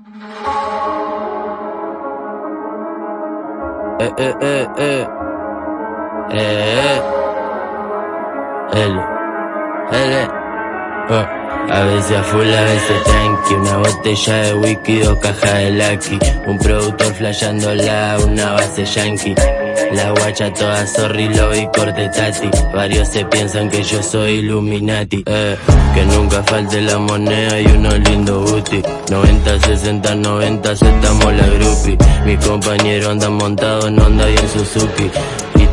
Eh, eh, eh, eh. Eh, L. L. Uh. A veces a full, a veces tranqui. Una botella de whisky, dos cajas de lucky. Un productor flasheándola, una base yankee. La guacha toda sorry, lo y corte tati. Varios se piensan que yo soy Illuminati. Eh, Que nunca falte la moneda y unos lindos booty. 90, 60, 90, aceptamos la groupie. Mis compañeros andan montados en Honda y en Suzuki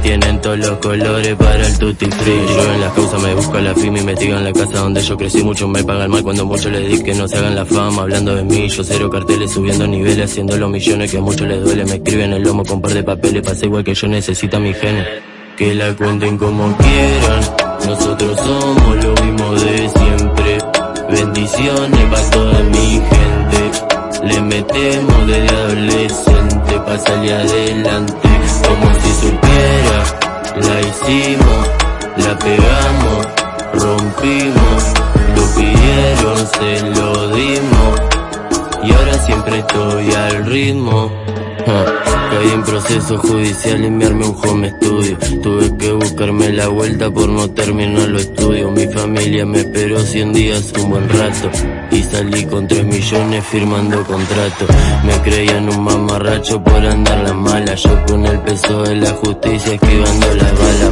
tienen todos los colores para el tutti free Yo en las causas me busco la firma, investigan la casa donde yo crecí. Muchos me pagan mal cuando muchos les di que no se hagan la fama. Hablando de mí, yo cero carteles, subiendo niveles Haciendo los millones que a muchos les duele. Me escriben el lomo con par de papeles Pasa igual que yo necesito mi genes Que la cuenten como quieran Nosotros somos lo mismo de siempre. Bendiciones para toda mi gente. Le metemos desde adolescente Pa' salir adelante como si supiera. La hicimos, la pegamos, rompimos, lo pidieron, se lo dimos. Y ahora siempre estoy al ritmo. En proceso judicial y me armé un home studio. Tuve que buscarme la vuelta por no terminar los estudios. Mi familia me esperó 100 días, un buen rato. Y salí con 3 millones firmando contrato. Me creían un mamarracho por andar la mala. Yo con el peso de la justicia esquivando las balas.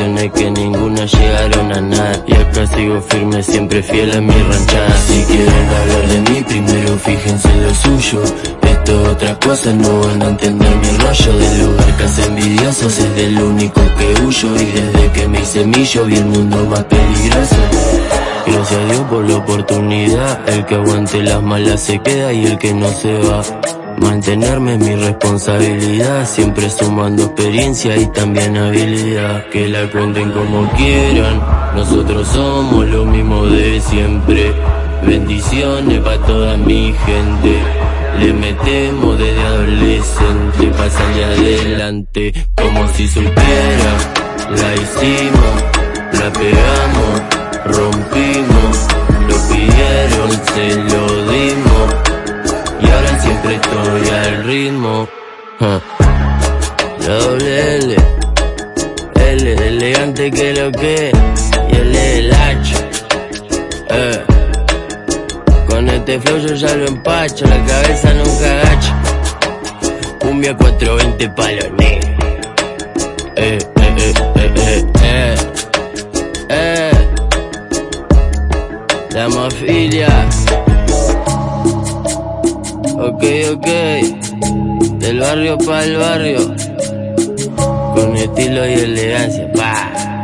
Acusaciones que ninguna llegaron a nada. Y acá sigo firme, siempre fiel a mi ranchada. Si quieren hablar de mí, primero fíjense lo suyo. Otra cosa no van a entender mi rollo. Del lugar que hace envidiosos es del único que huyo. Y desde que me hice millo vi el mundo más peligroso. Gracias a Dios por la oportunidad. El que aguante las malas se queda y el que no se va Mantenerme es mi responsabilidad, siempre sumando experiencia y también habilidad. Que la cuenten como quieran, nosotros somos lo mismo de siempre. Bendiciones para toda mi gente. Le metemos desde adolescente pa' salir adelante como si supiera. La hicimos, la pegamos, rompimos, lo pidieron, se lo ritmo. La doble L, L, elegante que lo que, y el el H. Eh. Con este flow yo ya lo empacho, la cabeza nunca agacha. Cumbia 420 palos negros. Eh, eh, eh, eh, eh, eh. La mafilia. Ok, ok. Del barrio para el barrio. Con estilo y elegancia. Pa.